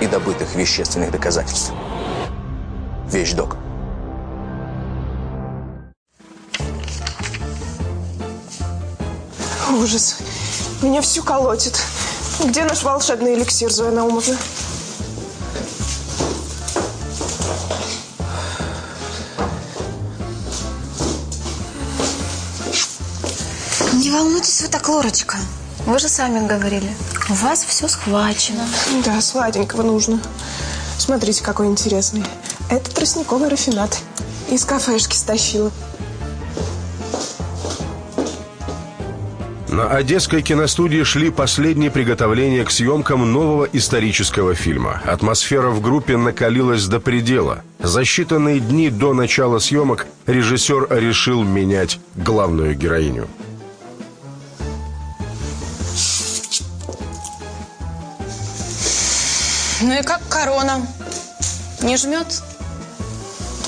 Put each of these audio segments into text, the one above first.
и добытых вещественных доказательств. Вещдок. Ужас. Меня всю колотит. Где наш волшебный эликсир, Зоя Наумовна? Не волнуйтесь вы так, Лорочка. Вы же сами говорили. У вас все схвачено. Да, сладенького нужно. Смотрите, какой интересный. Это тростниковый рафинат. Из кафешки стащила. На Одесской киностудии шли последние приготовления к съемкам нового исторического фильма. Атмосфера в группе накалилась до предела. За считанные дни до начала съемок режиссер решил менять главную героиню. Ну и как корона? Не жмет?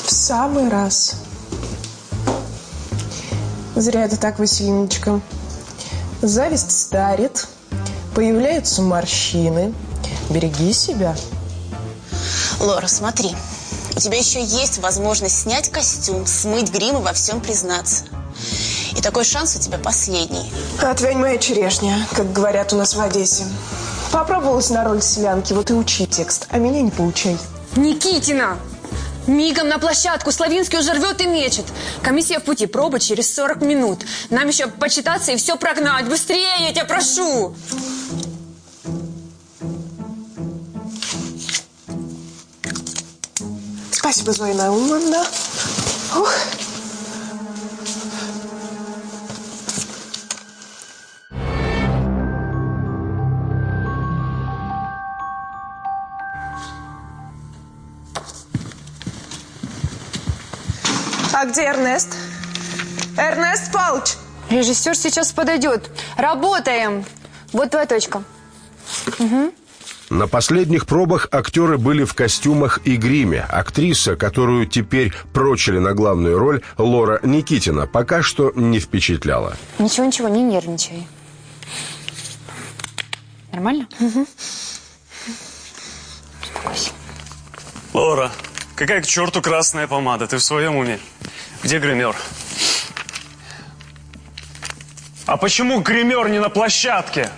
В самый раз. Зря это так, Василиночка. Зависть старит, появляются морщины. Береги себя. Лора, смотри. У тебя еще есть возможность снять костюм, смыть грим и во всем признаться. И такой шанс у тебя последний. Отвянь моя черешня, как говорят у нас в Одессе. Попробовалась на роль селянки, вот и учи текст, а меня не поучай. Никитина! Мигом на площадку. Славинский уже рвет и мечет. Комиссия в пути. Проба через 40 минут. Нам еще почитаться и все прогнать. Быстрее, я тебя прошу. Спасибо, Зоя Наумовна. Ух. А где Эрнест? Эрнест Павлович! Режиссер сейчас подойдет. Работаем. Вот твоя точка. На последних пробах актеры были в костюмах и гриме. Актриса, которую теперь прочили на главную роль, Лора Никитина, пока что не впечатляла. Ничего, ничего, не нервничай. Нормально? Успокойся. Лора, какая к черту красная помада? Ты в своем уме? Где гример? А почему гример не на площадке?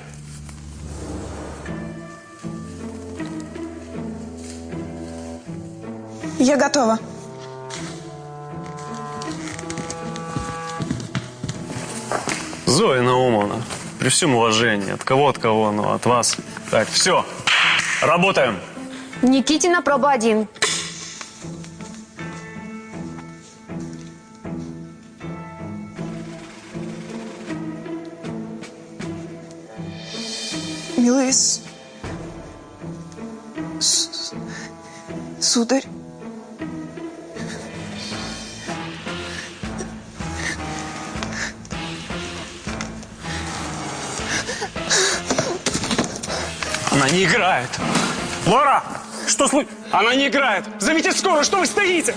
Я готова. Зоя Наумовна, при всем уважении, от кого, от кого, но от вас. Так, все, работаем. Никитина, проба один. Милый с... с- Сударь. Она не играет. Лора, что слы... Она не играет. Зовите скорую, что вы стоите?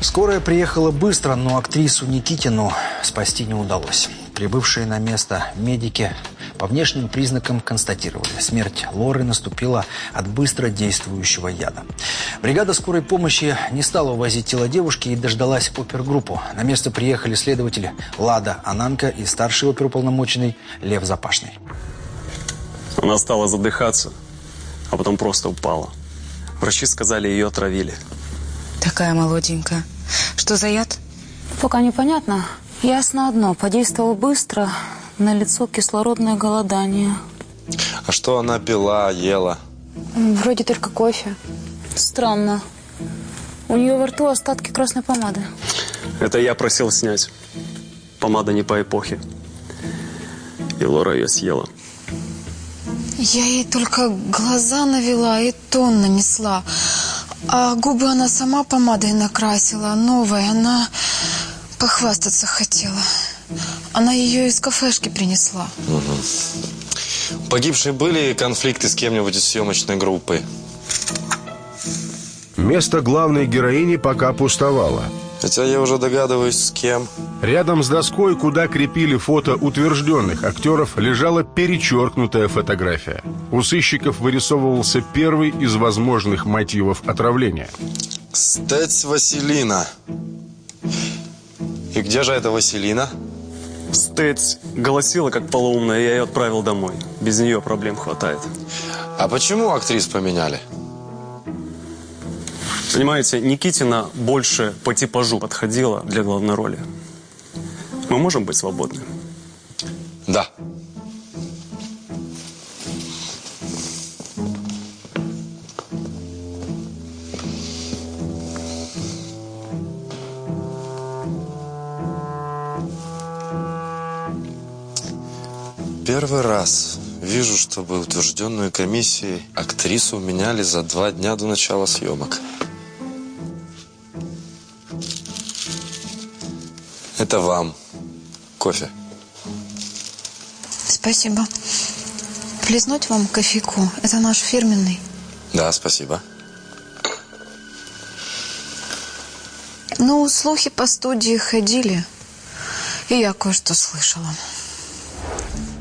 Скорая приехала быстро, но актрису Никитину спасти не удалось. Прибывшие на место медики по внешним признакам констатировали, смерть Лоры наступила от быстро действующего яда. Бригада скорой помощи не стала увозить тело девушки и дождалась опергруппу. На место приехали следователи Лада Ананка и старший оперуполномоченный Лев Запашный. Она стала задыхаться, а потом просто упала. Врачи сказали, ее отравили. Такая молоденькая. Что за яд? Пока непонятно. Ясно одно. Подействовал быстро. На лицо кислородное голодание. А что она пила, ела? Вроде только кофе. Странно. У нее во рту остатки красной помады. Это я просил снять. Помада не по эпохе. И Лора ее съела. Я ей только глаза навела и тон нанесла. А губы она сама помадой накрасила, новая. Она похвастаться хотела. Она ее из кафешки принесла. Угу. Погибшие были конфликты с кем-нибудь из съемочной группы? Место главной героини пока пустовало. Хотя я уже догадываюсь, с кем. Рядом с доской, куда крепили фото утвержденных актеров, лежала перечеркнутая фотография. У сыщиков вырисовывался первый из возможных мотивов отравления. Стать Василина. И где же эта Василина? Стец голосила как полоумная, я ее отправил домой. Без нее проблем хватает. А почему актрис поменяли? Понимаете, Никитина больше по типажу подходила для главной роли. Мы можем быть свободны? Да. Первый раз вижу, чтобы утвержденную комиссией актрису меняли за два дня до начала съемок. Это вам. Кофе. Спасибо. Плеснуть вам кофейку? Это наш фирменный. Да, спасибо. Ну, слухи по студии ходили. И я кое-что слышала.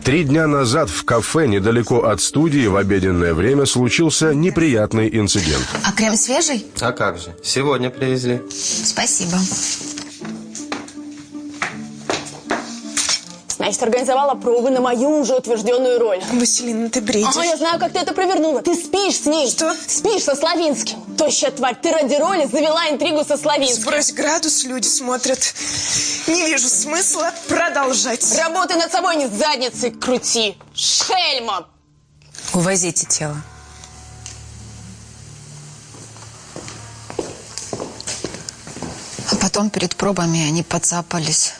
Три дня назад в кафе недалеко от студии в обеденное время случился неприятный инцидент. А крем свежий? А как же, сегодня привезли. Спасибо. Значит, организовала пробы на мою уже утвержденную роль. Василина, ты бредишь. Ага, я знаю, как ты это провернула. Ты спишь с ней. Что? Спишь со Славинским. Тощая тварь, ты ради роли завела интригу со Славинским. Сбрось градус, люди смотрят. Не вижу смысла продолжать. Работай над собой, не задницей крути. Шельма! Увозите тело. А потом перед пробами они подцапались.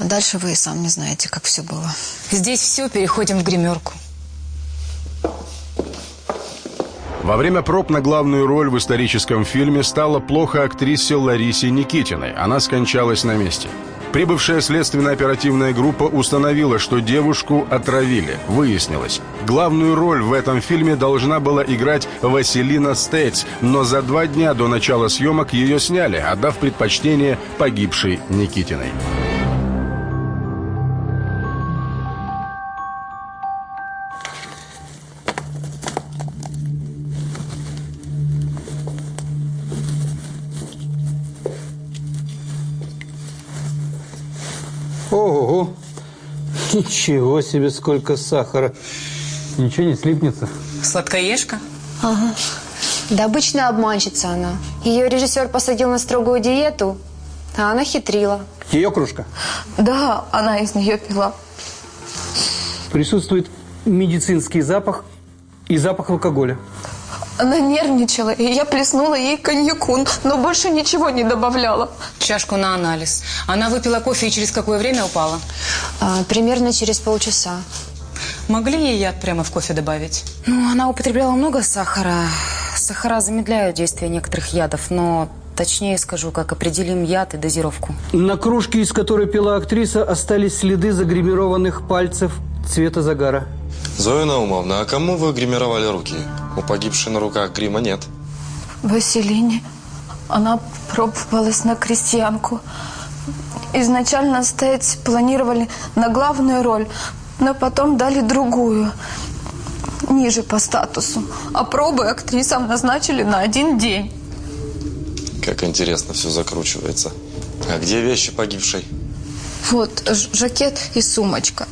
А дальше вы и сам не знаете, как все было. Здесь все, переходим в гримерку. Во время проб на главную роль в историческом фильме стало плохо актрисе Ларисе Никитиной. Она скончалась на месте. Прибывшая следственно-оперативная группа установила, что девушку отравили. Выяснилось, главную роль в этом фильме должна была играть Василина Стейц, но за два дня до начала съемок ее сняли, отдав предпочтение погибшей Никитиной. Ничего себе, сколько сахара. Ничего не слипнется. Сладкоежка? Ага. Да обычная обманщица она. Ее режиссер посадил на строгую диету, а она хитрила. Ее кружка? Да, она из нее пила. Присутствует медицинский запах и запах алкоголя. Она нервничала, и я плеснула ей коньяку, но больше ничего не добавляла. Чашку на анализ. Она выпила кофе и через какое время упала? А, примерно через полчаса. Могли ей яд прямо в кофе добавить? Ну, она употребляла много сахара. Сахара замедляют действие некоторых ядов, но точнее скажу, как определим яд и дозировку. На кружке, из которой пила актриса, остались следы загримированных пальцев цвета загара. Зоя Наумовна, а кому вы гримировали руки? У погибшей на руках грима нет. Василине. Она пробовалась на крестьянку. Изначально стоять планировали на главную роль, но потом дали другую, ниже по статусу. А пробы актрисам назначили на один день. Как интересно все закручивается. А где вещи погибшей? Вот жакет и сумочка.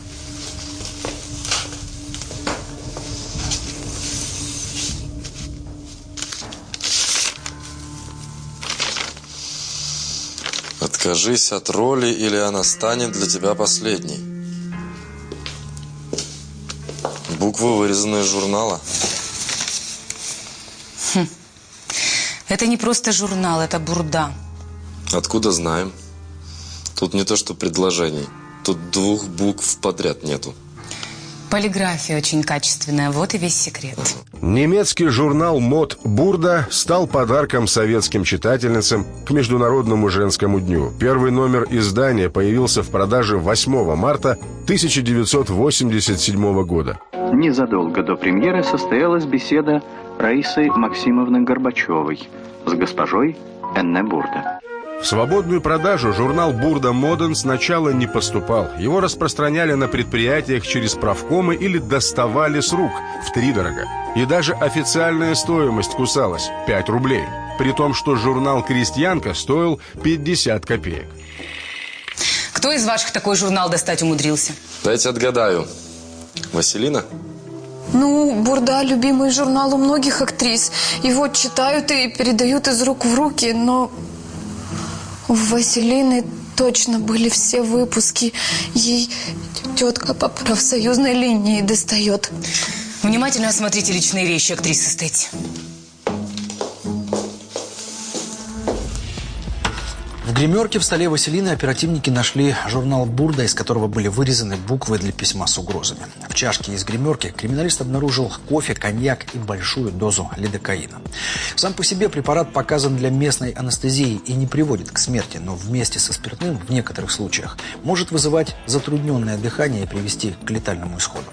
Откажись от роли, или она станет для тебя последней. Буквы вырезаны из журнала. Это не просто журнал, это бурда. Откуда знаем? Тут не то, что предложений. Тут двух букв подряд нету. Полиграфия очень качественная, вот и весь секрет. Немецкий журнал «Мод Бурда» стал подарком советским читательницам к Международному женскому дню. Первый номер издания появился в продаже 8 марта 1987 года. Незадолго до премьеры состоялась беседа Раисы Максимовны Горбачевой с госпожой Энне Бурда. В свободную продажу журнал «Бурда Моден» сначала не поступал. Его распространяли на предприятиях через правкомы или доставали с рук втридорога. И даже официальная стоимость кусалась – 5 рублей. При том, что журнал «Крестьянка» стоил 50 копеек. Кто из ваших такой журнал достать умудрился? Дайте отгадаю. Василина? Ну, Бурда – любимый журнал у многих актрис. Его читают и передают из рук в руки, но у Василины точно были все выпуски. Ей тетка по профсоюзной линии достает. Внимательно осмотрите личные вещи актрисы Стэти. Гримерке в столе Василины оперативники нашли журнал «Бурда», из которого были вырезаны буквы для письма с угрозами. В чашке из гримерки криминалист обнаружил кофе, коньяк и большую дозу лидокаина. Сам по себе препарат показан для местной анестезии и не приводит к смерти, но вместе со спиртным в некоторых случаях может вызывать затрудненное дыхание и привести к летальному исходу.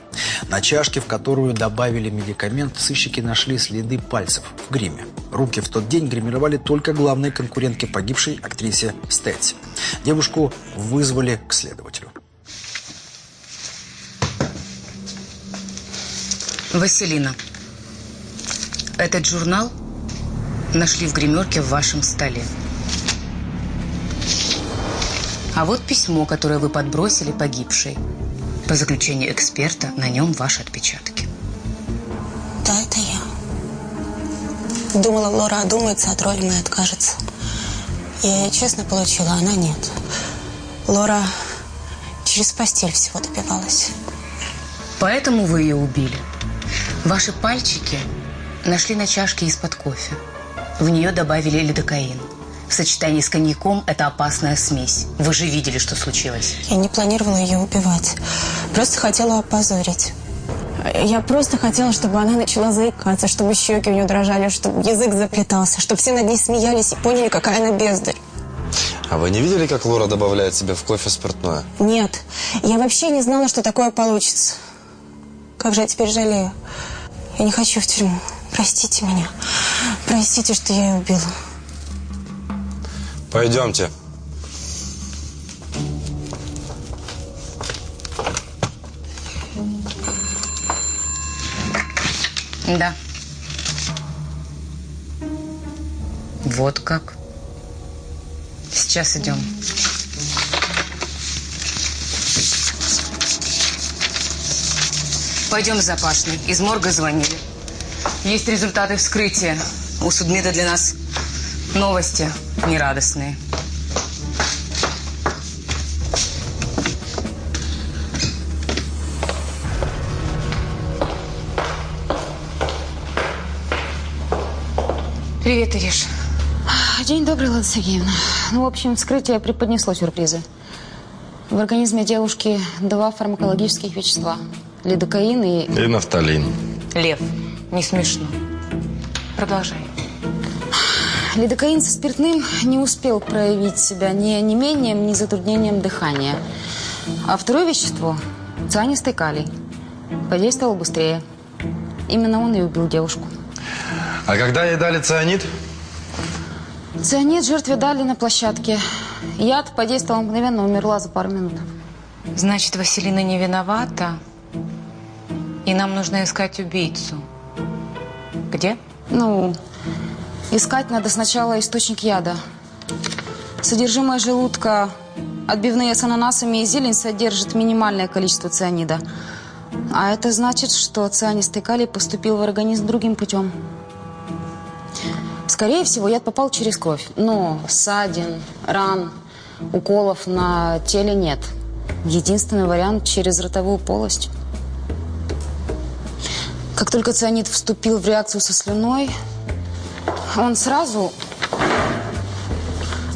На чашке, в которую добавили медикамент, сыщики нашли следы пальцев в гриме. Руки в тот день гримировали только главной конкурентки погибшей актрисе Стэтси. Девушку вызвали к следователю. Василина, этот журнал нашли в гримерке в вашем столе. А вот письмо, которое вы подбросили погибшей. По заключению эксперта, на нем ваши отпечатки. Да, это я. Думала, Лора одумается, от роли моей откажется. Я честно получила, а она нет. Лора через постель всего добивалась. Поэтому вы ее убили. Ваши пальчики нашли на чашке из-под кофе. В нее добавили лидокаин. В сочетании с коньяком это опасная смесь. Вы же видели, что случилось. Я не планировала ее убивать. Просто хотела опозорить. Я просто хотела, чтобы она начала заикаться, чтобы щеки у нее дрожали, чтобы язык заплетался, чтобы все над ней смеялись и поняли, какая она бездарь. А вы не видели, как Лора добавляет себе в кофе спиртное? Нет, я вообще не знала, что такое получится. Как же я теперь жалею. Я не хочу в тюрьму. Простите меня. Простите, что я ее убила. Пойдемте. Да. Вот как. Сейчас идем. Пойдем, Запашный. Из морга звонили. Есть результаты вскрытия. У судмеда для нас новости нерадостные. Привет, Ириш. День добрый, Лада Сергеевна. Ну, в общем, вскрытие преподнесло сюрпризы. В организме девушки два фармакологических вещества. Лидокаин и... И нафталин. Лев. Не смешно. Продолжай. Лидокаин со спиртным не успел проявить себя ни онемением, ни затруднением дыхания. А второе вещество, цианистый калий, подействовал быстрее. Именно он и убил девушку. А когда ей дали цианид? Цианид жертве дали на площадке. Яд подействовал мгновенно, умерла за пару минут. Значит, Василина не виновата, и нам нужно искать убийцу. Где? Ну, искать надо сначала источник яда. Содержимое желудка, отбивные с ананасами и зелень содержит минимальное количество цианида. А это значит, что цианистый калий поступил в организм другим путем. Скорее всего, яд попал через кровь. Но ссадин, ран, уколов на теле нет. Единственный вариант через ротовую полость. Как только цианид вступил в реакцию со слюной, он сразу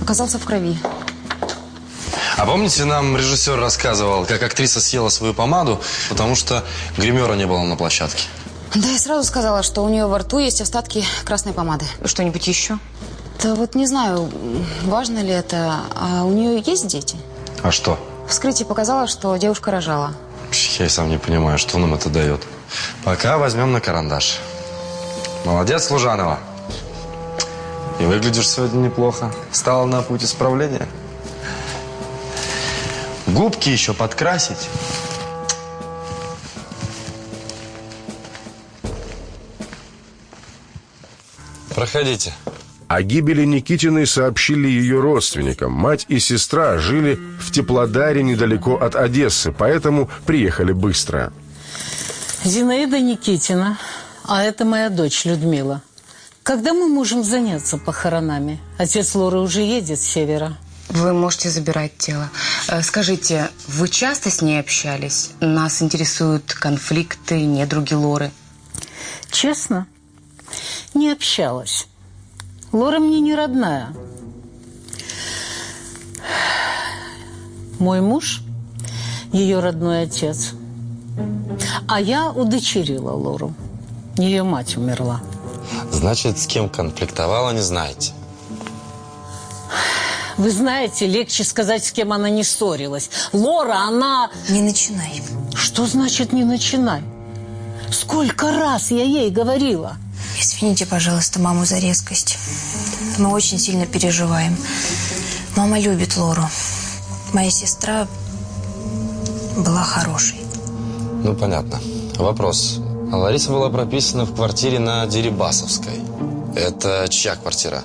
оказался в крови. А помните, нам режиссер рассказывал, как актриса съела свою помаду, потому что гримера не было на площадке? Да, я сразу сказала, что у нее во рту есть остатки красной помады. Что-нибудь еще? Да вот не знаю, важно ли это. А у нее есть дети? А что? Вскрытие показало, что девушка рожала. Я и сам не понимаю, что нам это дает. Пока возьмем на карандаш. Молодец, Лужанова. И выглядишь сегодня неплохо. Стала на путь исправления. Губки еще подкрасить. Проходите. О гибели Никитиной сообщили ее родственникам. Мать и сестра жили в Теплодаре недалеко от Одессы, поэтому приехали быстро. Зинаида Никитина, а это моя дочь Людмила. Когда мы можем заняться похоронами? Отец Лоры уже едет с севера. Вы можете забирать тело. Э, Скажите, вы часто с ней общались? Нас интересуют конфликты, недруги Лоры. Честно, не общалась. Лора мне не родная. Мой муж – ее родной отец. А я удочерила Лору. Ее мать умерла. Значит, с кем конфликтовала, не знаете? Вы знаете, легче сказать, с кем она не ссорилась. Лора, она... Не начинай. Что значит «не начинай»? Сколько раз я ей говорила? Извините, пожалуйста, маму за резкость. Мы очень сильно переживаем. Мама любит Лору. Моя сестра была хорошей. Ну, понятно. Вопрос. А Лариса была прописана в квартире на Дерибасовской. Это чья квартира?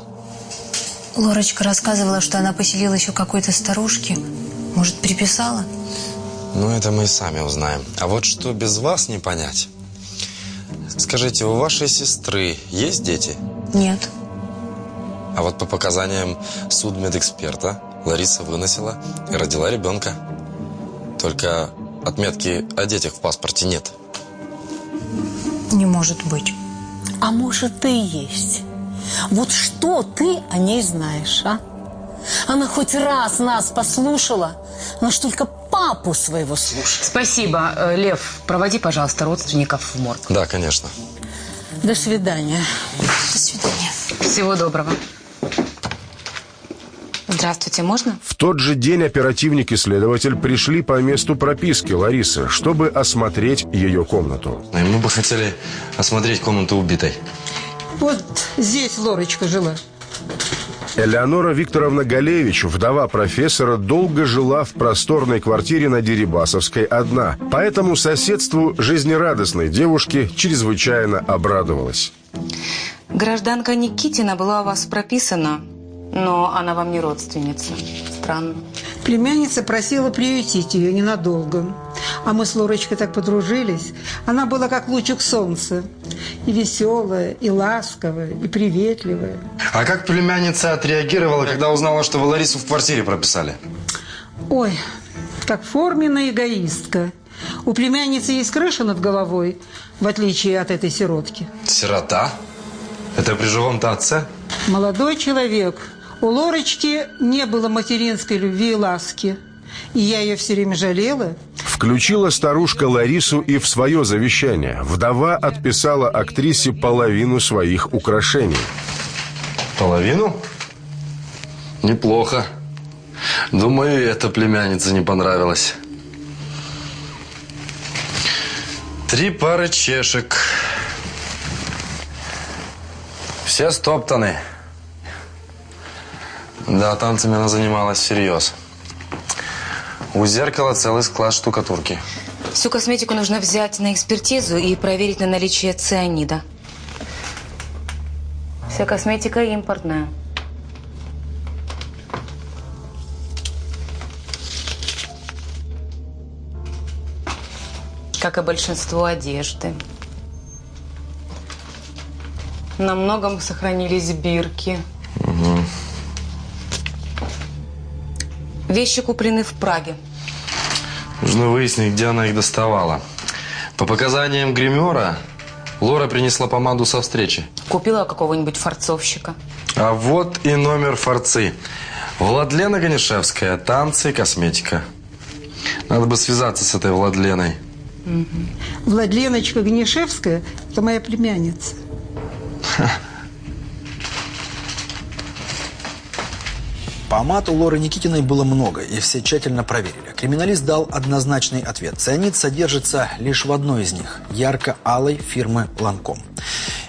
Лорочка рассказывала, что она поселила еще какой-то старушки. Может, приписала? Ну, это мы и сами узнаем. А вот что без вас не понять. Скажите, у вашей сестры есть дети? Нет. А вот по показаниям судмедэксперта Лариса выносила и родила ребенка. Только отметки о детях в паспорте нет. Не может быть. А может, и есть. Вот что ты о ней знаешь, а? Она хоть раз нас послушала, но ж только папу своего слушает. Спасибо. Э, Лев, проводи, пожалуйста, родственников в морг. Да, конечно. До свидания. До свидания. Всего доброго. Здравствуйте, можно? В тот же день оперативник и следователь пришли по месту прописки Ларисы, чтобы осмотреть ее комнату. И мы бы хотели осмотреть комнату убитой. Вот здесь Лорочка жила. Элеонора Викторовна Галевич, вдова профессора, долго жила в просторной квартире на Дерибасовской одна. Поэтому соседству жизнерадостной девушки чрезвычайно обрадовалась. Гражданка Никитина была у вас прописана, но она вам не родственница. Странно. Племянница просила приютить ее ненадолго. А мы с Лорочкой так подружились. Она была как лучик солнца. И веселая, и ласковая, и приветливая. А как племянница отреагировала, когда узнала, что вы Ларису в квартире прописали? Ой, как форменная эгоистка. У племянницы есть крыша над головой, в отличие от этой сиротки. Сирота? Это при живом-то отце? Молодой человек. У Лорочки не было материнской любви и ласки. И я ее все время жалела. Включила старушка Ларису и в свое завещание. Вдова отписала актрисе половину своих украшений. Половину? Неплохо. Думаю, эта племянница не понравилась. Три пары чешек. Все стоптаны. Да, танцами она занималась всерьез. У зеркала целый склад штукатурки. Всю косметику нужно взять на экспертизу и проверить на наличие цианида. Вся косметика импортная. Как и большинство одежды. На многом сохранились бирки. Вещи куплены в Праге. Нужно выяснить, где она их доставала. По показаниям гримера, Лора принесла помаду со встречи. Купила у какого-нибудь фарцовщика. А вот и номер форцы. Владлена Ганишевская. Танцы и косметика. Надо бы связаться с этой Владленой. Владленочка Гнешевская – это моя племянница. Помад у Лоры Никитиной было много, и все тщательно проверили. Криминалист дал однозначный ответ. Цианид содержится лишь в одной из них – ярко-алой фирмы «Ланком».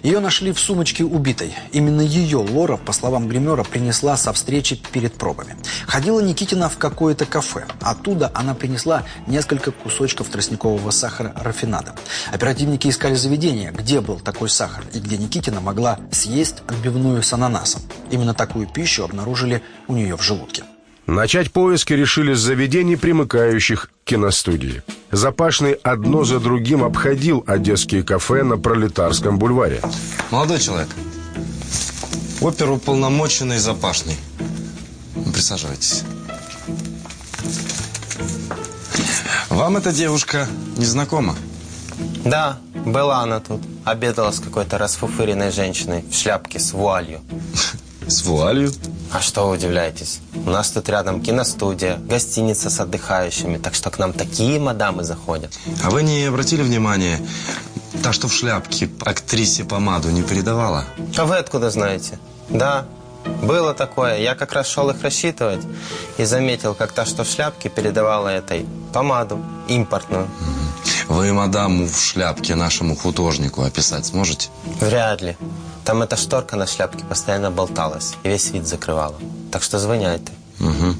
Ее нашли в сумочке убитой. Именно ее Лора, по словам гримера, принесла со встречи перед пробами. Ходила Никитина в какое-то кафе. Оттуда она принесла несколько кусочков тростникового сахара рафинада. Оперативники искали заведение, где был такой сахар и где Никитина могла съесть отбивную с ананасом. Именно такую пищу обнаружили у нее в желудке. Начать поиски решили с заведений, примыкающих к киностудии. Запашный одно за другим обходил одесские кафе на Пролетарском бульваре. Молодой человек, оперуполномоченный Запашный. Присаживайтесь. Вам эта девушка не знакома? Да, была она тут. Обедала с какой-то расфуфыренной женщиной в шляпке с вуалью. С вуалью? А что вы удивляетесь? У нас тут рядом киностудия, гостиница с отдыхающими, так что к нам такие мадамы заходят. А вы не обратили внимания, та, что в шляпке актрисе помаду не передавала? А вы откуда знаете? Да, было такое. Я как раз шел их рассчитывать и заметил, как та, что в шляпке, передавала этой помаду импортную. Вы мадаму в шляпке нашему художнику описать сможете? Вряд ли. Там эта шторка на шляпке постоянно болталась и весь вид закрывала. Так что звоняй ты. Угу.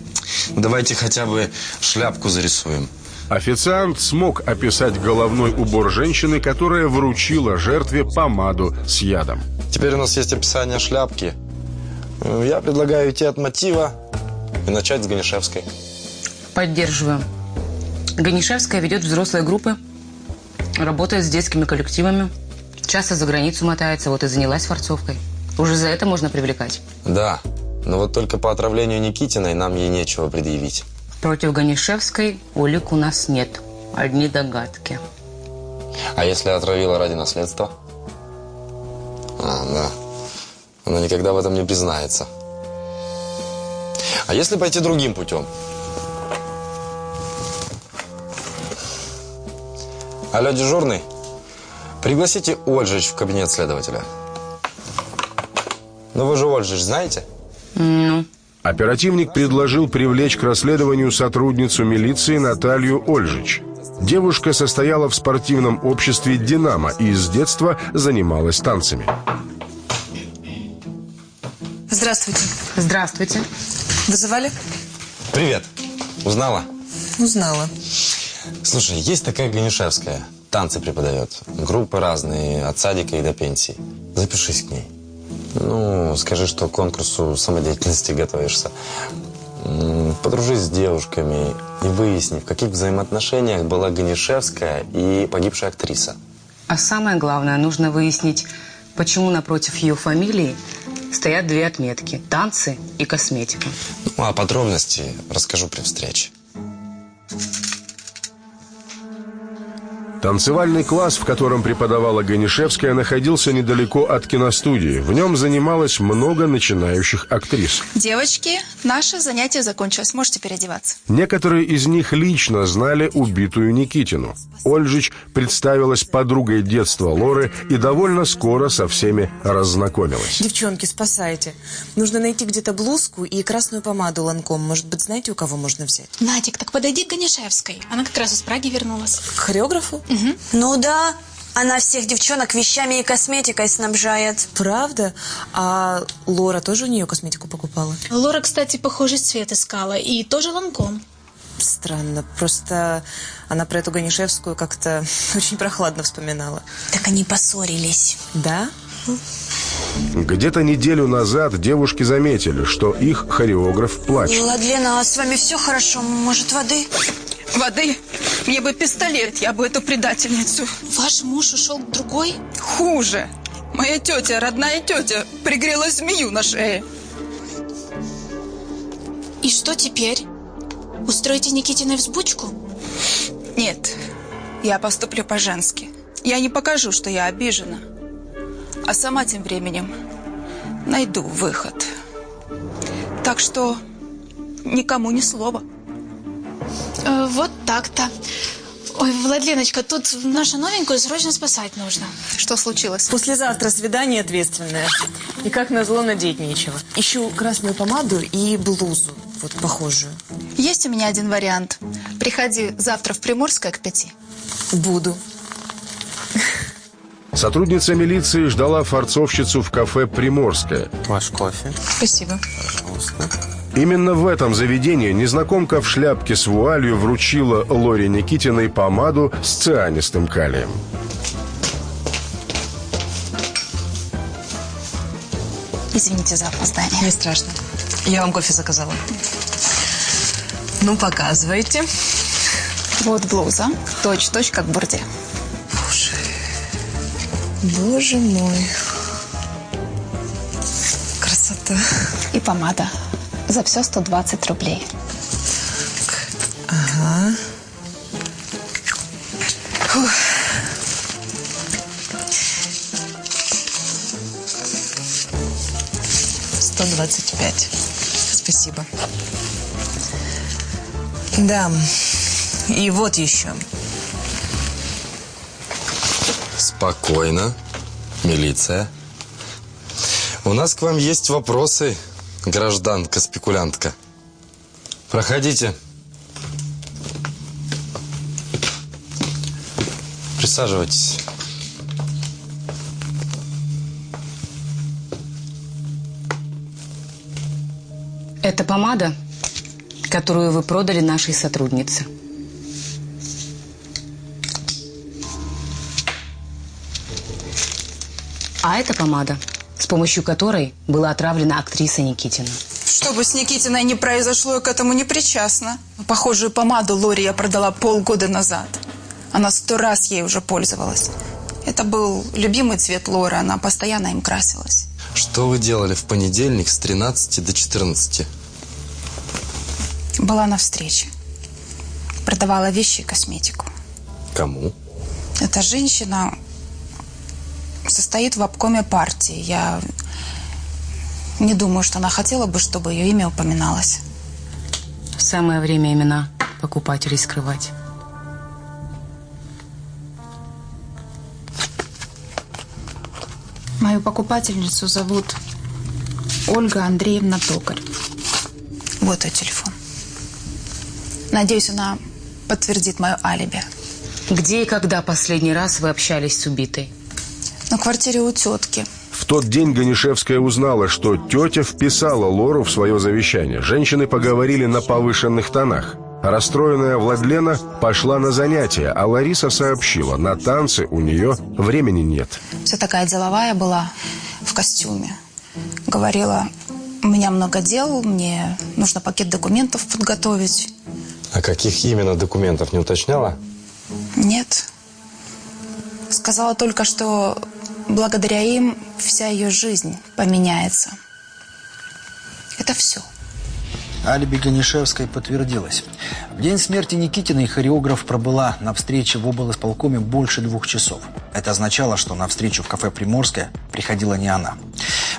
Давайте хотя бы шляпку зарисуем. Официант смог описать головной убор женщины, которая вручила жертве помаду с ядом. Теперь у нас есть описание шляпки. Я предлагаю идти от мотива и начать с Ганишевской. Поддерживаю. Ганишевская ведет взрослые группы, работает с детскими коллективами, часто за границу мотается, вот и занялась форцовкой. Уже за это можно привлекать. Да, но вот только по отравлению Никитиной нам ей нечего предъявить. Против Ганишевской улик у нас нет. Одни догадки. А если отравила ради наследства? А, да. Она никогда в этом не признается. А если пойти другим путем? Алло, дежурный. Пригласите Ольжич в кабинет следователя. Ну вы же Ольжич знаете? Ну. Оперативник предложил привлечь к расследованию сотрудницу милиции Наталью Ольжич. Девушка состояла в спортивном обществе «Динамо» и с детства занималась танцами. Здравствуйте. Здравствуйте. Вызывали? Привет. Узнала? Узнала. Слушай, есть такая Ганишевская. Танцы преподает. Группы разные, от садика и до пенсии. Запишись к ней. Ну, скажи, что к конкурсу самодеятельности готовишься. Подружись с девушками и выясни, в каких взаимоотношениях была Ганишевская и погибшая актриса. А самое главное, нужно выяснить, почему напротив ее фамилии стоят две отметки – танцы и косметика. Ну, а подробности расскажу при встрече. Танцевальный класс, в котором преподавала Ганишевская, находился недалеко от киностудии. В нем занималось много начинающих актрис. Девочки, наше занятие закончилось. Можете переодеваться. Некоторые из них лично знали убитую Никитину. Ольжич представилась подругой детства Лоры и довольно скоро со всеми разнакомилась. Девчонки, спасайте. Нужно найти где-то блузку и красную помаду ланком. Может быть, знаете, у кого можно взять? Надик, так подойди к Ганишевской. Она как раз из Праги вернулась. К хореографу? Ну да, она всех девчонок вещами и косметикой снабжает. Правда? А Лора тоже у нее косметику покупала? Лора, кстати, похожий цвет искала. И тоже ланком. Странно. Просто она про эту Ганишевскую как-то очень прохладно вспоминала. Так они поссорились. Да? Где-то неделю назад девушки заметили, что их хореограф плачет. Ладлена, а с вами все хорошо? Может, воды? Воды? Мне бы пистолет, я бы эту предательницу. Ваш муж ушел к другой? Хуже. Моя тетя, родная тетя, пригрела змею на шее. И что теперь? Устроите Никитиной взбучку? Нет, я поступлю по-женски. Я не покажу, что я обижена. А сама тем временем найду выход. Так что никому ни слова. Э, вот так-то. Ой, Владленочка, тут нашу новенькую срочно спасать нужно. Что случилось? Послезавтра свидание ответственное. И как назло надеть нечего. Ищу красную помаду и блузу, вот похожую. Есть у меня один вариант. Приходи завтра в Приморское к пяти. Буду. Сотрудница милиции ждала форцовщицу в кафе «Приморское». Ваш кофе. Спасибо. Пожалуйста. Именно в этом заведении незнакомка в шляпке с вуалью вручила Лоре Никитиной помаду с цианистым калием. Извините за опоздание. Не страшно. Я вам кофе заказала. Ну, показывайте. Вот блуза. Точь-точь, как в бурде. Боже мой. Красота. И помада. За все 120 рублей. Ага. Фух. Сто двадцать пять. Спасибо. Да. И вот еще. Спокойно. Милиция. У нас к вам есть вопросы, гражданка-спекулянтка. Проходите. Присаживайтесь. Это помада, которую вы продали нашей сотруднице. А это помада, помощью которой была отравлена актриса Никитина. Что бы с Никитиной не произошло, я к этому не причастна. Похожую помаду Лори я продала полгода назад. Она сто раз ей уже пользовалась. Это был любимый цвет Лоры, она постоянно им красилась. Что вы делали в понедельник с 13 до 14? Была на встрече. Продавала вещи и косметику. Кому? Эта женщина состоит в обкоме партии. Я не думаю, что она хотела бы, чтобы ее имя упоминалось. Самое время имена покупателей скрывать. Мою покупательницу зовут Ольга Андреевна Токарь. Вот ее телефон. Надеюсь, она подтвердит мое алиби. Где и когда последний раз вы общались с убитой? На квартире у тетки. В тот день Ганишевская узнала, что тетя вписала Лору в свое завещание. Женщины поговорили на повышенных тонах. Расстроенная Владлена пошла на занятия, а Лариса сообщила, на танцы у нее времени нет. Вся такая деловая была в костюме. Говорила, у меня много дел, мне нужно пакет документов подготовить. А каких именно документов не уточняла? Нет. Сказала только, что благодаря им вся ее жизнь поменяется. Это все. Алиби Ганишевской подтвердилось. В день смерти Никитиной хореограф пробыла на встрече в облсполкоме больше двух часов. Это означало, что на встречу в кафе «Приморская» приходила не она.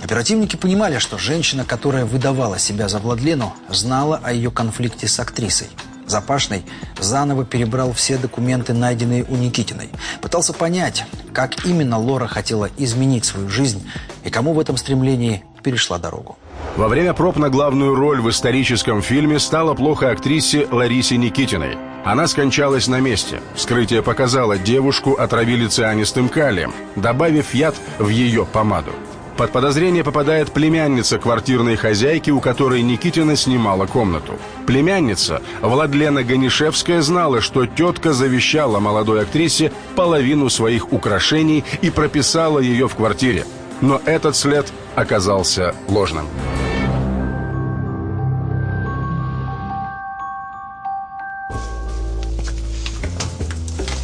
Оперативники понимали, что женщина, которая выдавала себя за Владлену, знала о ее конфликте с актрисой. Запашный заново перебрал все документы, найденные у Никитиной. Пытался понять, как именно Лора хотела изменить свою жизнь и кому в этом стремлении перешла дорогу. Во время проб на главную роль в историческом фильме стало плохо актрисе Ларисе Никитиной. Она скончалась на месте. Вскрытие показало, девушку отравили цианистым калием, добавив яд в ее помаду. Под подозрение попадает племянница квартирной хозяйки, у которой Никитина снимала комнату. Племянница, Владлена Ганишевская, знала, что тетка завещала молодой актрисе половину своих украшений и прописала ее в квартире. Но этот след оказался ложным.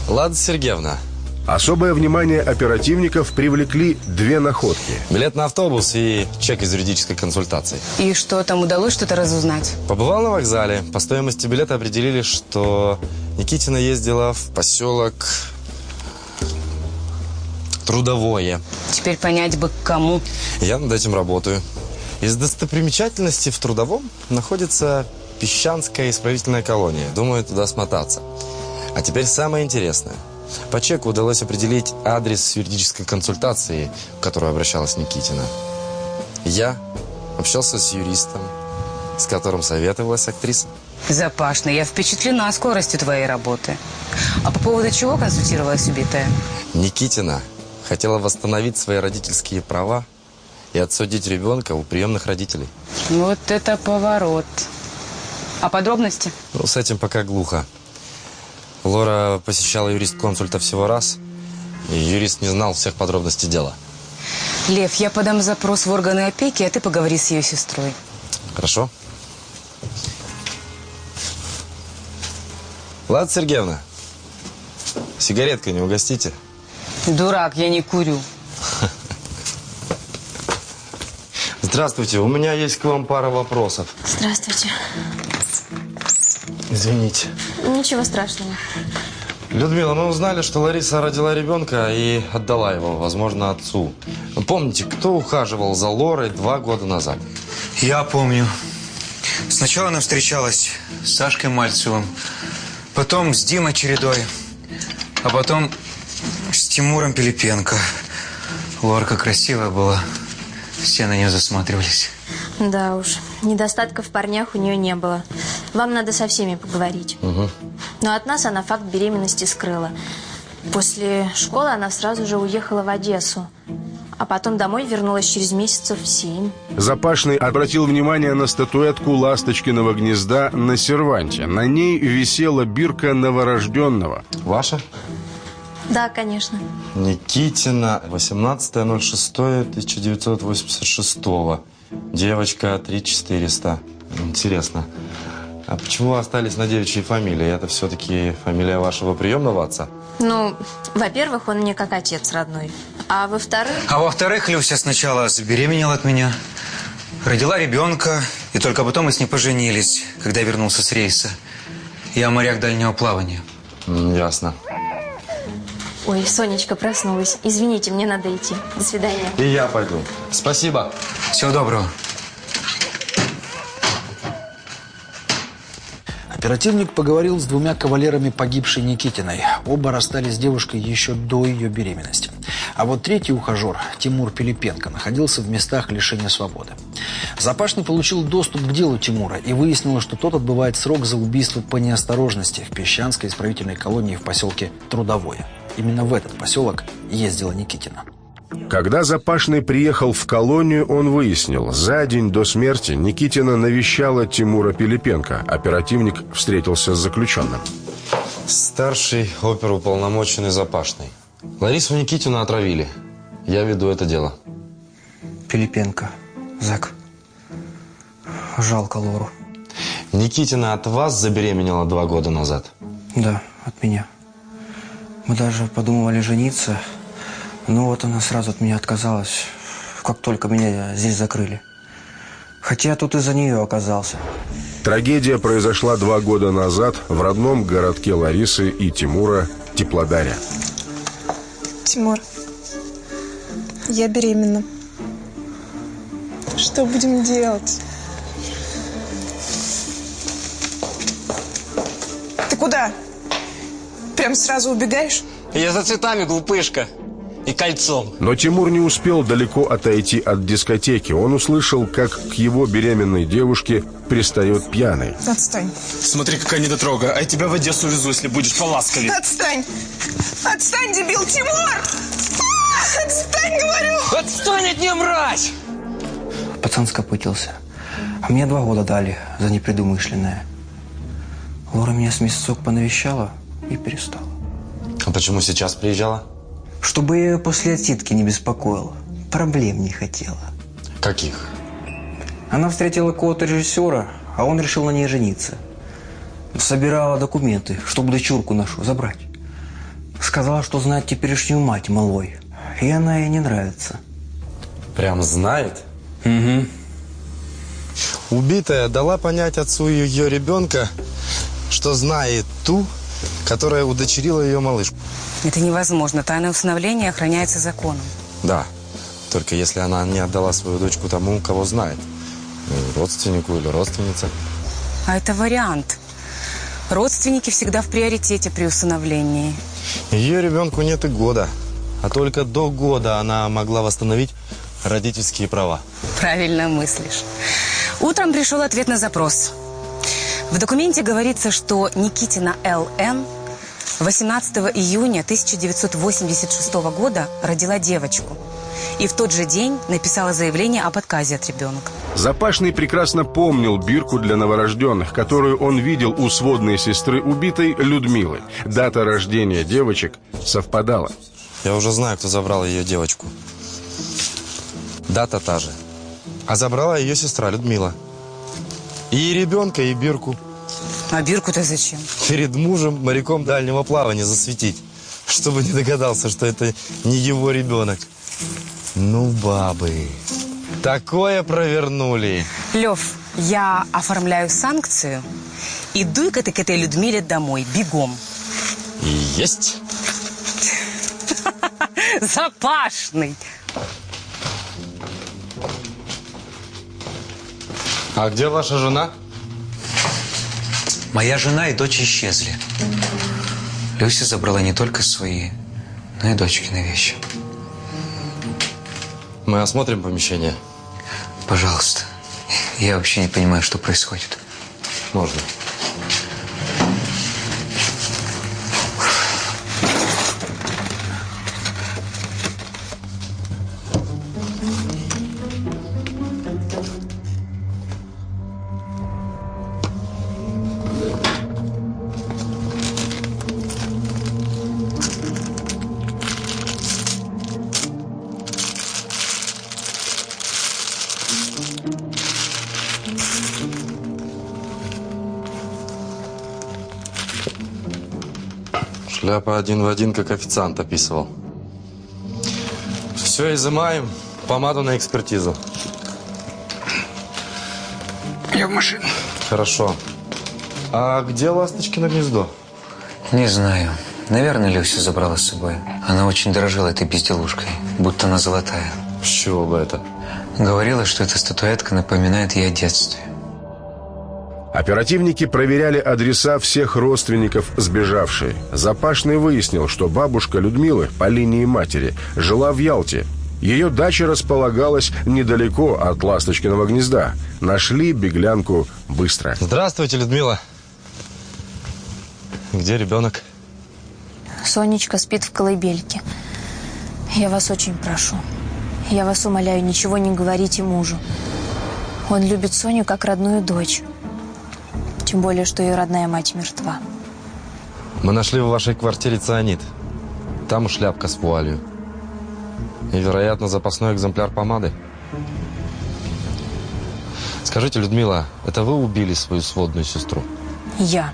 Лада Сергеевна. Особое внимание оперативников привлекли две находки. Билет на автобус и чек из юридической консультации. И что, там удалось что-то разузнать? Побывал на вокзале. По стоимости билета определили, что Никитина ездила в поселок Трудовое. Теперь понять бы, к кому. Я над этим работаю. Из достопримечательностей в Трудовом находится Песчанская исправительная колония. Думаю, туда смотаться. А теперь самое интересное. По чеку удалось определить адрес юридической консультации, в которую обращалась Никитина. Я общался с юристом, с которым советовалась актриса. Запашный, я впечатлена скоростью твоей работы. А по поводу чего консультировалась убитая? Никитина хотела восстановить свои родительские права и отсудить ребенка у приемных родителей. Вот это поворот. А подробности? Ну, с этим пока глухо. Лора посещала юрист-консульта всего раз, и юрист не знал всех подробностей дела. Лев, я подам запрос в органы опеки, а ты поговори с ее сестрой. Хорошо? Ладно, Сергеевна, сигареткой не угостите? Дурак, я не курю. Здравствуйте, у меня есть к вам пара вопросов. Здравствуйте. Извините. Ничего страшного. Людмила, мы узнали, что Лариса родила ребенка и отдала его, возможно, отцу. Помните, кто ухаживал за Лорой два года назад? Я помню. Сначала она встречалась с Сашкой Мальцевым, потом с Димой Чередой, а потом с Тимуром Пилипенко. Лорка красивая была, все на нее засматривались. Да уж, недостатков в парнях у нее не было. Вам надо со всеми поговорить. Угу. Но от нас она факт беременности скрыла. После школы она сразу же уехала в Одессу. А потом домой вернулась через месяцев семь. Запашный обратил внимание на статуэтку ласточкиного гнезда на серванте. На ней висела бирка новорожденного. Ваша? Да, конечно. Никитина, 18.06.1986. Девочка 3400. Интересно. А почему остались на девичьей фамилии? Это все-таки фамилия вашего приемного отца? Ну, во-первых, он мне как отец родной. А во-вторых... А во-вторых, Люся сначала забеременела от меня, родила ребенка, и только потом мы с ней поженились, когда я вернулся с рейса. Я моряк дальнего плавания. Ясно. Ой, Сонечка проснулась. Извините, мне надо идти. До свидания. И я пойду. Спасибо. Всего доброго. Оперативник поговорил с двумя кавалерами погибшей Никитиной. Оба расстались с девушкой еще до ее беременности. А вот третий ухажер, Тимур Пилипенко, находился в местах лишения свободы. Запашный получил доступ к делу Тимура и выяснилось, что тот отбывает срок за убийство по неосторожности в Песчанской исправительной колонии в поселке Трудовое. Именно в этот поселок ездила Никитина. Когда Запашный приехал в колонию, он выяснил, за день до смерти Никитина навещала Тимура Пилипенко. Оперативник встретился с заключенным. Старший оперуполномоченный Запашный. Ларису Никитину отравили. Я веду это дело. Пилипенко. Зак. Жалко Лору. Никитина от вас забеременела два года назад? Да, от меня. Мы даже подумывали жениться, но вот она сразу от меня отказалась, как только меня здесь закрыли. Хотя тут из-за нее оказался. Трагедия произошла два года назад в родном городке Ларисы и Тимура Теплодаря. Тимур, я беременна. Что будем делать? Ты куда? Прям сразу убегаешь? Я за цветами, глупышка. И кольцом. Но Тимур не успел далеко отойти от дискотеки. Он услышал, как к его беременной девушке пристает пьяный. Отстань. Смотри, какая недотрога. А я тебя в Одессу везу, если будешь поласковее. Отстань! Отстань, дебил, Тимур! Отстань, говорю! Отстань от нее, мразь! Пацан скопытился. А мне два года дали за непредумышленное. Лора меня с месяцок понавещала и перестала. А почему сейчас приезжала? Чтобы я ее после отсидки не беспокоил. Проблем не хотела. Каких? Она встретила кого-то режиссера, а он решил на ней жениться. Собирала документы, чтобы дочурку нашу забрать. Сказала, что знает теперешнюю мать малой. И она ей не нравится. Прям знает? Угу. Убитая дала понять отцу ее ребенка, что знает ту, которая удочерила ее малышку. Это невозможно. Тайное усыновление охраняется законом. Да, только если она не отдала свою дочку тому, кого знает. Ну, Родственнику или родственнице. А это вариант. Родственники всегда в приоритете при усыновлении. Ее ребенку нет и года. А только до года она могла восстановить родительские права. Правильно мыслишь. Утром пришел ответ на запрос. В документе говорится, что Никитина Л.Н. 18 июня 1986 года родила девочку. И в тот же день написала заявление об отказе от ребенка. Запашный прекрасно помнил бирку для новорожденных, которую он видел у сводной сестры убитой Людмилы. Дата рождения девочек совпадала. Я уже знаю, кто забрал ее девочку. Дата та же. А забрала ее сестра Людмила. И ребенка, и бирку. А бирку-то зачем? Перед мужем, моряком дальнего плавания засветить. Чтобы не догадался, что это не его ребенок. Ну, бабы, такое провернули. Лев, я оформляю санкцию. И дуй-ка ты к этой Людмиле домой, бегом. Есть. Запашный. А где ваша жена? Моя жена и дочь исчезли. Люся забрала не только свои, но и дочкины вещи. Мы осмотрим помещение. Пожалуйста. Я вообще не понимаю, что происходит. Можно. Шляпа один в один, как официант описывал. Все, изымаем. Помаду на экспертизу. Я в машину. Хорошо. А где ласточкино гнездо? Не знаю. Наверное, Люся забрала с собой. Она очень дорожила этой безделушкой, будто она золотая. С чего бы это? Говорила, что эта статуэтка напоминает ей о детстве. Оперативники проверяли адреса всех родственников сбежавшей. Запашный выяснил, что бабушка Людмилы по линии матери жила в Ялте. Ее дача располагалась недалеко от Ласточкиного гнезда. Нашли беглянку быстро. Здравствуйте, Людмила. Где ребенок? Сонечка спит в колыбельке. Я вас очень прошу. Я вас умоляю, ничего не говорите мужу. Он любит Соню как родную дочь. Тем более, что ее родная мать мертва. Мы нашли в вашей квартире цианид. Там шляпка с вуалью. И, вероятно, запасной экземпляр помады. Скажите, Людмила, это вы убили свою сводную сестру? Я.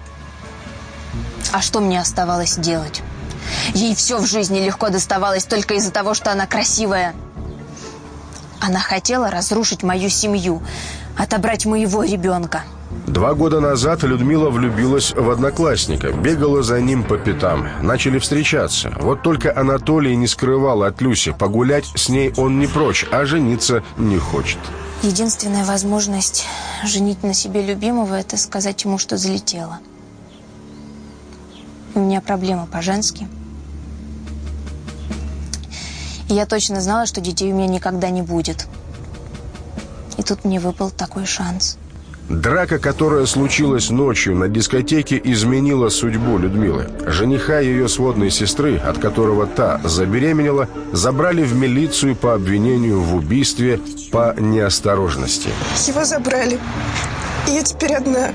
А что мне оставалось делать? Ей все в жизни легко доставалось только из-за того, что она красивая. Она хотела разрушить мою семью, отобрать моего ребенка. Два года назад Людмила влюбилась в одноклассника, бегала за ним по пятам. Начали встречаться. Вот только Анатолий не скрывал от Люси. Погулять с ней он не прочь, а жениться не хочет. Единственная возможность женить на себе любимого – это сказать ему, что залетела. У меня проблема по-женски. И я точно знала, что детей у меня никогда не будет. И тут мне выпал такой шанс. Драка, которая случилась ночью на дискотеке, изменила судьбу Людмилы. Жениха ее сводной сестры, от которого та забеременела, забрали в милицию по обвинению в убийстве по неосторожности. Его забрали. Я теперь одна.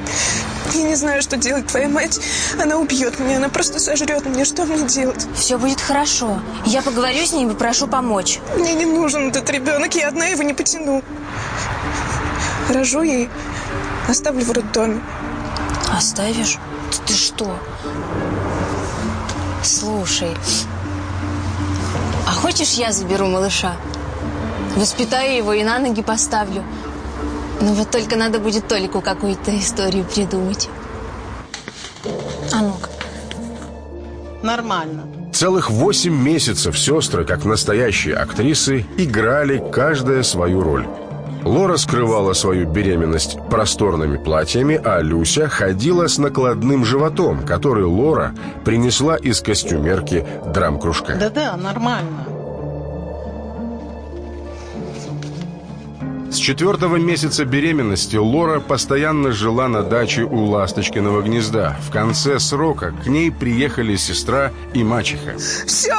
Я не знаю, что делать. Твоя мать, она убьет меня, она просто сожрет меня. Что мне делать? Все будет хорошо. Я поговорю с ним и прошу помочь. Мне не нужен этот ребенок, я одна его не потяну. Рожу ей, оставлю в роддоме. Оставишь? Ты, ты что? Слушай, а хочешь я заберу малыша? Воспитаю его и на ноги поставлю. Ну вот только надо будет Толику какую-то историю придумать. А ну-ка. Нормально. Целых восемь месяцев сестры, как настоящие актрисы, играли каждая свою роль. Лора скрывала свою беременность просторными платьями, а Люся ходила с накладным животом, который Лора принесла из костюмерки драм-кружка. Да-да, нормально. С четвертого месяца беременности Лора постоянно жила на даче у Ласточкиного гнезда. В конце срока к ней приехали сестра и мачеха. Все,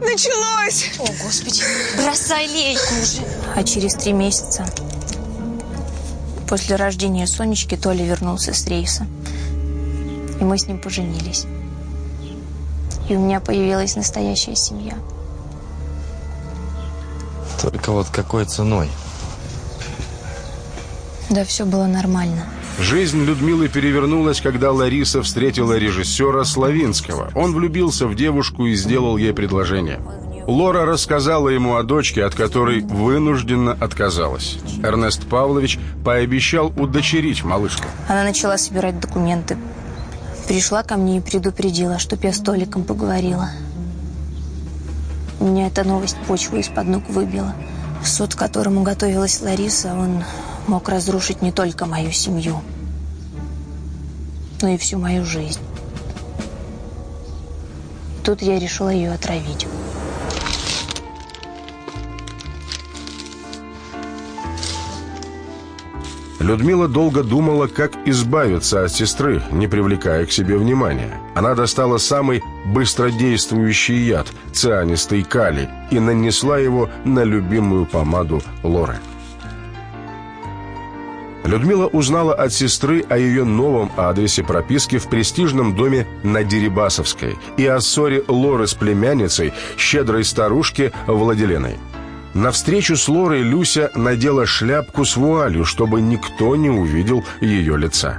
началось! О, Господи, бросай лейку уже. А через три месяца после рождения Сонечки Толя вернулся с рейса. И мы с ним поженились. И у меня появилась настоящая семья. Только вот какой ценой? Да все было нормально. Жизнь Людмилы перевернулась, когда Лариса встретила режиссера Славинского. Он влюбился в девушку и сделал ей предложение. Лора рассказала ему о дочке, от которой вынужденно отказалась. Эрнест Павлович пообещал удочерить малышку. Она начала собирать документы. Пришла ко мне и предупредила, чтоб я с Толиком поговорила. Меня эта новость почву из-под ног выбила. Суд, к которому готовилась Лариса, он мог разрушить не только мою семью, но и всю мою жизнь. Тут я решила ее отравить. Людмила долго думала, как избавиться от сестры, не привлекая к себе внимания. Она достала самый быстродействующий яд – цианистый калий, и нанесла его на любимую помаду Лоры. Людмила узнала от сестры о ее новом адресе прописки в престижном доме на Дерибасовской и о ссоре Лоры с племянницей, щедрой старушки Владиленой. На встречу с Лорой Люся надела шляпку с вуалью, чтобы никто не увидел ее лица.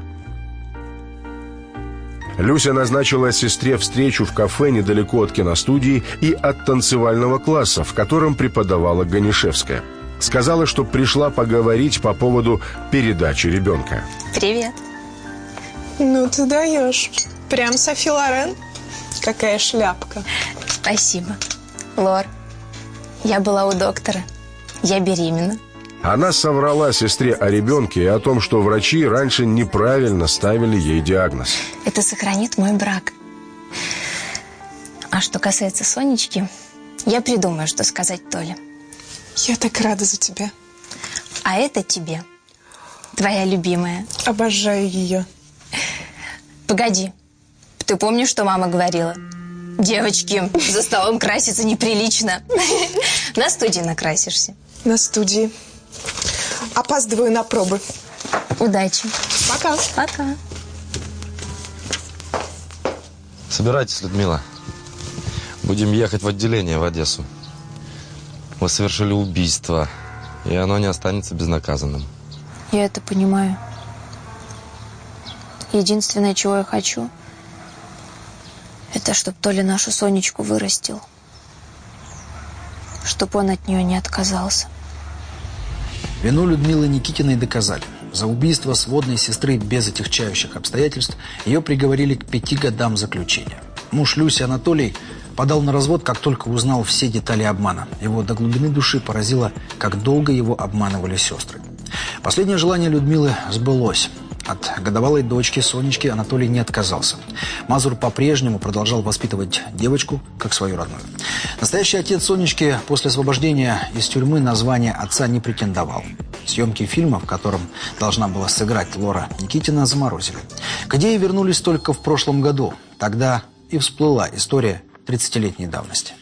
Люся назначила сестре встречу в кафе недалеко от киностудии и от танцевального класса, в котором преподавала Ганишевская. Сказала, что пришла поговорить по поводу передачи ребенка. Привет. Ну ты даешь. Прям Софи Лорен. Какая шляпка. Спасибо. Лор, я была у доктора. Я беременна. Она соврала сестре о ребенке и о том, что врачи раньше неправильно ставили ей диагноз. Это сохранит мой брак. А что касается Сонечки, я придумаю, что сказать Толе. Я так рада за тебя. А это тебе. Твоя любимая. Обожаю ее. Погоди. Ты помнишь, что мама говорила? Девочки, за столом краситься неприлично. На студии накрасишься. На студии. Опаздываю на пробы. Удачи. Пока. Пока. Собирайтесь, Людмила. Будем ехать в отделение в Одессу. Вы совершили убийство, и оно не останется безнаказанным. Я это понимаю. Единственное, чего я хочу, это чтоб Толя нашу Сонечку вырастил. Чтоб он от нее не отказался. Вину Людмилы Никитиной доказали. За убийство сводной сестры без отягчающих обстоятельств ее приговорили к пяти годам заключения. Муж Люси Анатолий подал на развод, как только узнал все детали обмана. Его до глубины души поразило, как долго его обманывали сестры. Последнее желание Людмилы сбылось. От годовалой дочки Сонечки Анатолий не отказался. Мазур по-прежнему продолжал воспитывать девочку как свою родную. Настоящий отец Сонечки после освобождения из тюрьмы на звание отца не претендовал. Съемки фильма, в котором должна была сыграть Лора Никитина, заморозили. К идее вернулись только в прошлом году. Тогда и всплыла история 30-летней давности.